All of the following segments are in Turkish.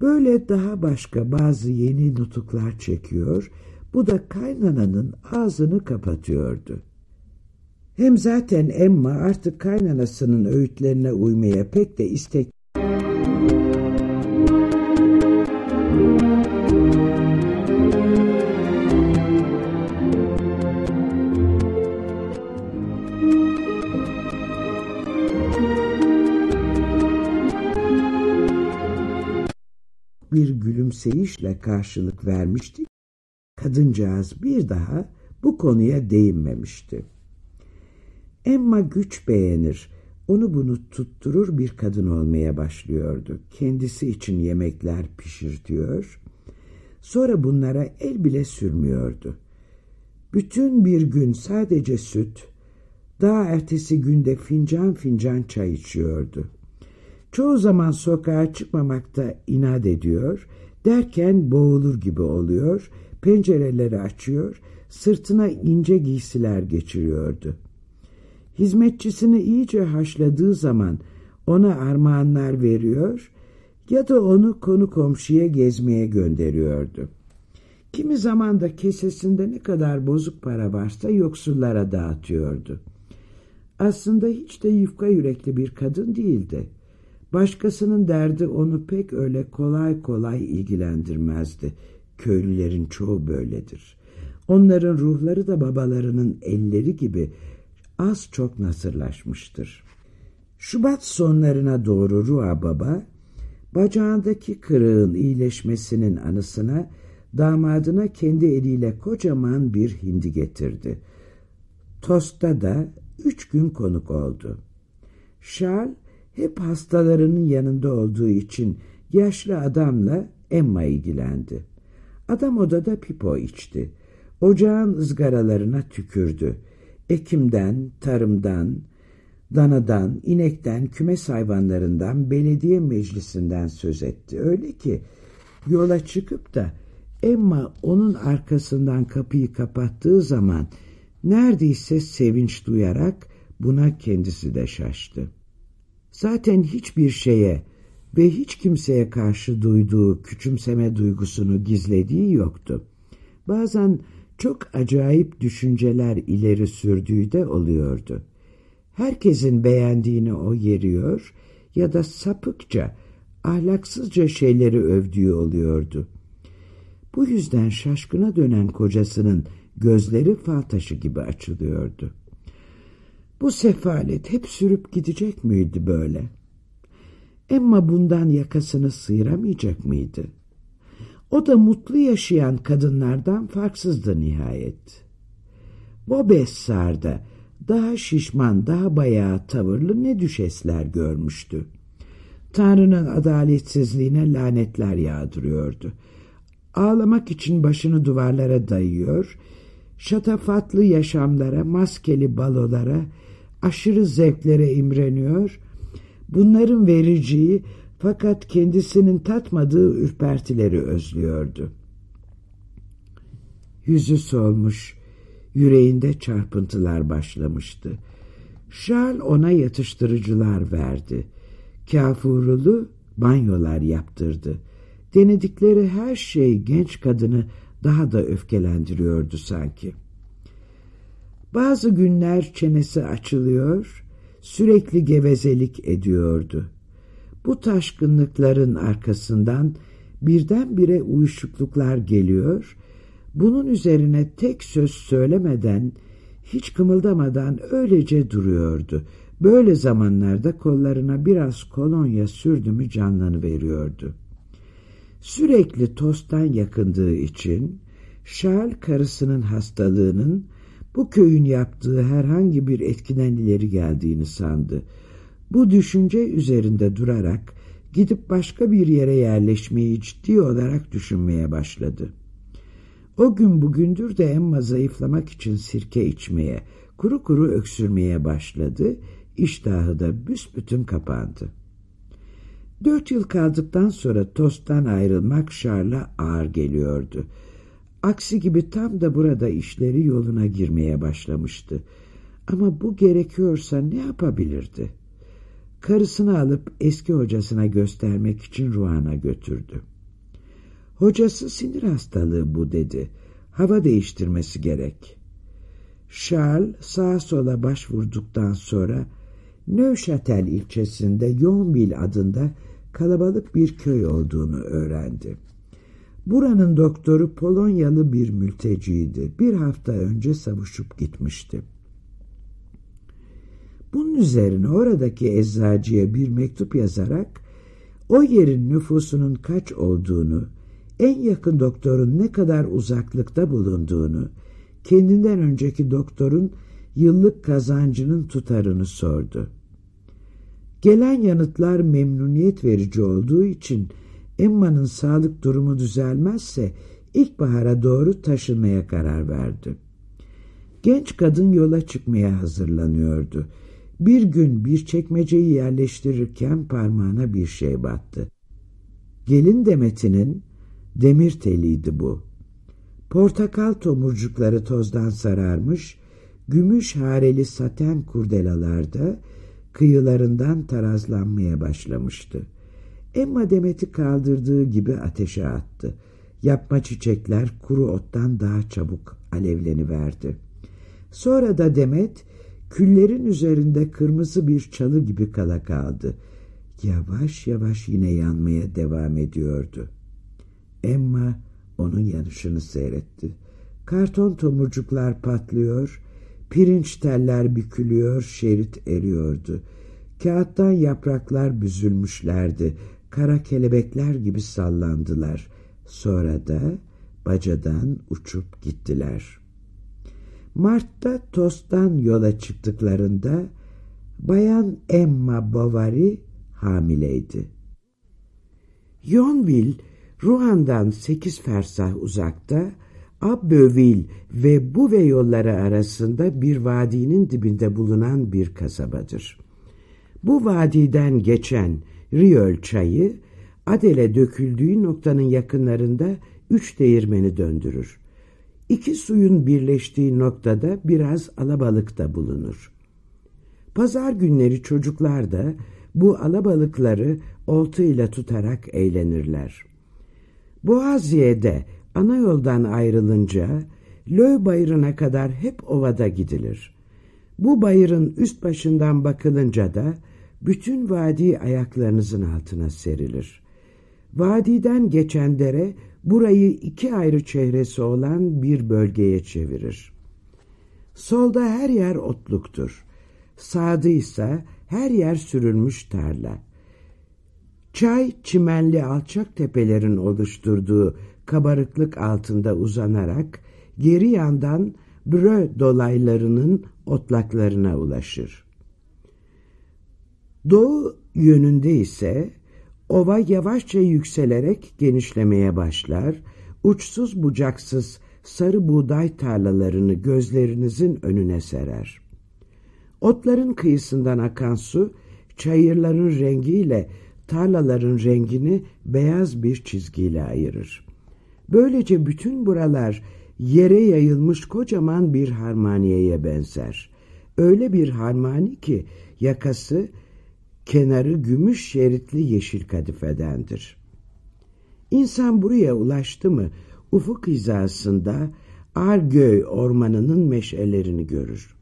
Böyle daha başka bazı yeni nutuklar çekiyor, bu da kaynananın ağzını kapatıyordu. Hem zaten Emma artık kaynanasının öğütlerine uymaya pek de istek bir gülümseyişle karşılık vermişti. Kadıncağız bir daha bu konuya değinmemişti. Emma güç beğenir, onu bunu tutturur bir kadın olmaya başlıyordu. Kendisi için yemekler pişirtiyor, sonra bunlara el bile sürmüyordu. Bütün bir gün sadece süt, daha ertesi günde fincan fincan çay içiyordu. Çoğu zaman sokağa çıkmamakta inat ediyor, derken boğulur gibi oluyor, pencereleri açıyor, sırtına ince giysiler geçiriyordu. Hizmetçisini iyice haşladığı zaman ona armağanlar veriyor ya da onu konu komşuya gezmeye gönderiyordu. Kimi zaman da kesesinde ne kadar bozuk para varsa yoksullara dağıtıyordu. Aslında hiç de yufka yürekli bir kadın değildi. Başkasının derdi onu pek öyle kolay kolay ilgilendirmezdi. Köylülerin çoğu böyledir. Onların ruhları da babalarının elleri gibi az çok nasırlaşmıştır. Şubat sonlarına doğru Rua Baba, bacağındaki kırığın iyileşmesinin anısına damadına kendi eliyle kocaman bir hindi getirdi. Tosta da üç gün konuk oldu. Charles hep hastalarının yanında olduğu için yaşlı adamla Emma ilgilendi. Adam odada pipo içti. Ocağın ızgaralarına tükürdü. Ekimden, tarımdan, danadan, inekten, kümes hayvanlarından, belediye meclisinden söz etti. Öyle ki yola çıkıp da Emma onun arkasından kapıyı kapattığı zaman neredeyse sevinç duyarak buna kendisi de şaştı. Zaten hiçbir şeye ve hiç kimseye karşı duyduğu küçümseme duygusunu gizlediği yoktu. Bazen çok acayip düşünceler ileri sürdüğü de oluyordu. Herkesin beğendiğini o yeriyor ya da sapıkça, ahlaksızca şeyleri övdüğü oluyordu. Bu yüzden şaşkına dönen kocasının gözleri fal taşı gibi açılıyordu. Bu sefalet hep sürüp gidecek miydi böyle? Emma bundan yakasını sıyıramayacak mıydı? O da mutlu yaşayan kadınlardan farksızdı nihayet. Bobessar'da daha şişman, daha bayağı tavırlı ne düşesler görmüştü. Tanrı'nın adaletsizliğine lanetler yağdırıyordu. Ağlamak için başını duvarlara dayıyor, şatafatlı yaşamlara, maskeli balolara, aşırı zevklere imreniyor, bunların vericiyi fakat kendisinin tatmadığı ürpertileri özlüyordu. Yüzü solmuş, yüreğinde çarpıntılar başlamıştı. Charles ona yatıştırıcılar verdi. Kafurulu banyolar yaptırdı. Denedikleri her şey genç kadını daha da öfkelendiriyordu sanki. Bazı günler çenesi açılıyor, sürekli gevezelik ediyordu. Bu taşkınlıkların arkasından birdenbire uyuşukluklar geliyor, bunun üzerine tek söz söylemeden, hiç kımıldamadan öylece duruyordu. Böyle zamanlarda kollarına biraz kolonya sürdü mü canlanıveriyordu. Sürekli tosttan yakındığı için Charles karısının hastalığının bu köyün yaptığı herhangi bir etkiden ileri geldiğini sandı. Bu düşünce üzerinde durarak gidip başka bir yere yerleşmeyi ciddi olarak düşünmeye başladı. O gün bugündür de Emma zayıflamak için sirke içmeye, kuru kuru öksürmeye başladı, iştahı da büsbütün kapandı. Dört yıl kaldıktan sonra Tost'tan ayrılmak Charles'a ağır geliyordu. Aksi gibi tam da burada işleri yoluna girmeye başlamıştı. Ama bu gerekiyorsa ne yapabilirdi? karısını alıp eski hocasına göstermek için Ruan'a götürdü. Hocası sinir hastalığı bu dedi. Hava değiştirmesi gerek. Charles sağa sola başvurduktan sonra Neuchâtel ilçesinde Yonville adında kalabalık bir köy olduğunu öğrendi. Buranın doktoru Polonyalı bir mülteciydi. Bir hafta önce savuşup gitmişti. Bunun üzerine oradaki eczacıya bir mektup yazarak o yerin nüfusunun kaç olduğunu, en yakın doktorun ne kadar uzaklıkta bulunduğunu, kendinden önceki doktorun yıllık kazancının tutarını sordu. Gelen yanıtlar memnuniyet verici olduğu için Emma'nın sağlık durumu düzelmezse ilkbahara doğru taşınmaya karar verdi. Genç kadın yola çıkmaya hazırlanıyordu. Bir gün bir çekmeceyi yerleştirirken parmağına bir şey battı. Gelin demetinin demir teliydi bu. Portakal tomurcukları tozdan sararmış, gümüş hareli saten kurdelalarda kıyılarından tarazlanmaya başlamıştı. Emma Demet'i kaldırdığı gibi ateşe attı. Yapma çiçekler kuru ottan daha çabuk alevleniverdi. Sonra da Demet küllerin üzerinde kırmızı bir çalı gibi kala kaldı. Yavaş yavaş yine yanmaya devam ediyordu. Emma onun yanışını seyretti. Karton tomurcuklar patlıyor, pirinç teller bükülüyor, şerit eriyordu. Kağıttan yapraklar büzülmüşlerdi, kara kelebekler gibi sallandılar. Sonra da bacadan uçup gittiler. Mart'ta Tost'tan yola çıktıklarında Bayan Emma Bovary hamileydi. Yonville, Ruan'dan sekiz fersah uzakta, Abbeville ve Buve yolları arasında bir vadinin dibinde bulunan bir kasabadır. Bu vadiden geçen Riöl çayı, Adele döküldüğü noktanın yakınlarında üç değirmeni döndürür. İki suyun birleştiği noktada biraz alabalık da bulunur. Pazar günleri çocuklar da bu alabalıkları oltayla tutarak eğlenirler. Boğaziye'de ana yoldan ayrılınca Löw bayırına kadar hep ovada gidilir. Bu bayırın üst başından bakılınca da bütün vadi ayaklarınızın altına serilir. Vadiden geçen dere burayı iki ayrı çehresi olan bir bölgeye çevirir. Solda her yer otluktur. Sağda ise her yer sürülmüş tarla. Çay çimenli alçak tepelerin oluşturduğu kabarıklık altında uzanarak geri yandan Brö dolaylarının otlaklarına ulaşır. Doğu yönünde ise ova yavaşça yükselerek genişlemeye başlar, uçsuz bucaksız sarı buğday tarlalarını gözlerinizin önüne serer. Otların kıyısından akan su, çayırların rengiyle tarlaların rengini beyaz bir çizgiyle ayırır. Böylece bütün buralar yere yayılmış kocaman bir harmaniyeye benzer. Öyle bir harmani ki yakası kenarı gümüş şeritli yeşil kadifedendir. İnsan buraya ulaştı mı ufuk hizasında Argöy ormanının meşelerini görür.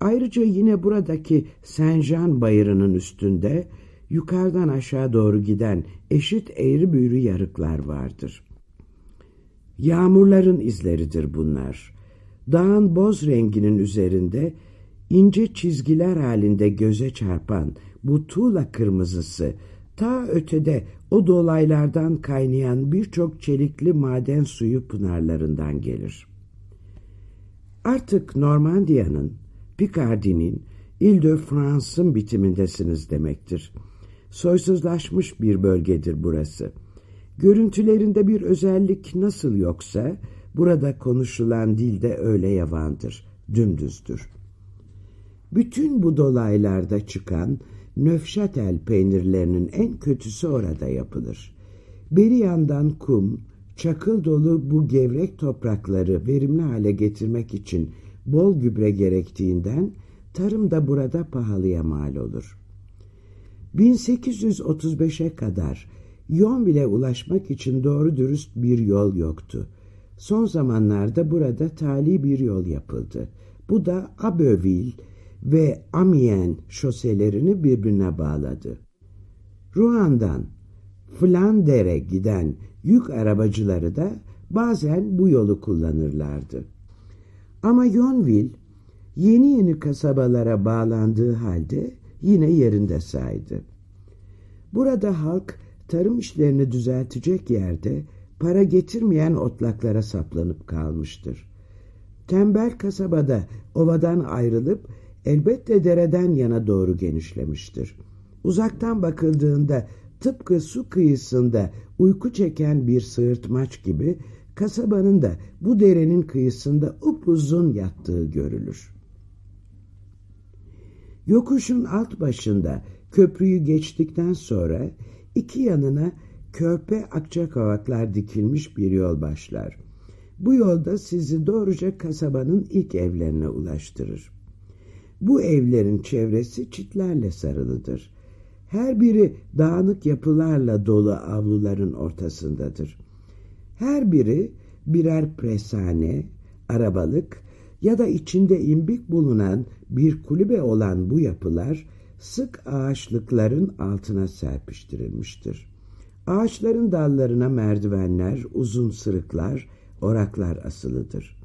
Ayrıca yine buradaki Senjan bayırının üstünde yukarıdan aşağı doğru giden eşit eğri büğrü yarıklar vardır. Yağmurların izleridir bunlar. Dağın boz renginin üzerinde ince çizgiler halinde göze çarpan bu tuğla kırmızısı ta ötede o dolaylardan kaynayan birçok çelikli maden suyu pınarlarından gelir. Artık Normandiya'nın, Picardy'nin, Ile-de-France'ın bitimindesiniz demektir. Soysuzlaşmış bir bölgedir burası. Görüntülerinde bir özellik nasıl yoksa, burada konuşulan dil de öyle yavandır, dümdüzdür. Bütün bu dolaylarda çıkan Nöfşatel peynirlerinin en kötüsü orada yapılır. Beri yandan kum, çakıl dolu bu gevrek toprakları verimli hale getirmek için bol gübre gerektiğinden tarım da burada pahalıya mal olur. 1835'e kadar Yonville'e ulaşmak için doğru dürüst bir yol yoktu. Son zamanlarda burada tali bir yol yapıldı. Bu da Abbeville ve Amiens şoselerini birbirine bağladı. Rouen Flander'e giden yük arabacıları da bazen bu yolu kullanırlardı. Ama Yonville yeni yeni kasabalara bağlandığı halde yine yerinde saydı. Burada halk tarım işlerini düzeltecek yerde para getirmeyen otlaklara saplanıp kalmıştır. Tembel kasabada ovadan ayrılıp elbette dereden yana doğru genişlemiştir. Uzaktan bakıldığında tıpkı su kıyısında uyku çeken bir sığırtmaç gibi kasabanın da bu derenin kıyısında upuzun yattığı görülür. Yokuşun alt başında köprüyü geçtikten sonra iki yanına körpe akçakavaklar dikilmiş bir yol başlar. Bu yolda sizi doğruca kasabanın ilk evlerine ulaştırır. Bu evlerin çevresi çitlerle sarılıdır. Her biri dağınık yapılarla dolu avluların ortasındadır. Her biri birer presane, arabalık ya da içinde imbik bulunan bir kulübe olan bu yapılar sık ağaçlıkların altına serpiştirilmiştir. Ağaçların dallarına merdivenler, uzun sırıklar, oraklar asılıdır.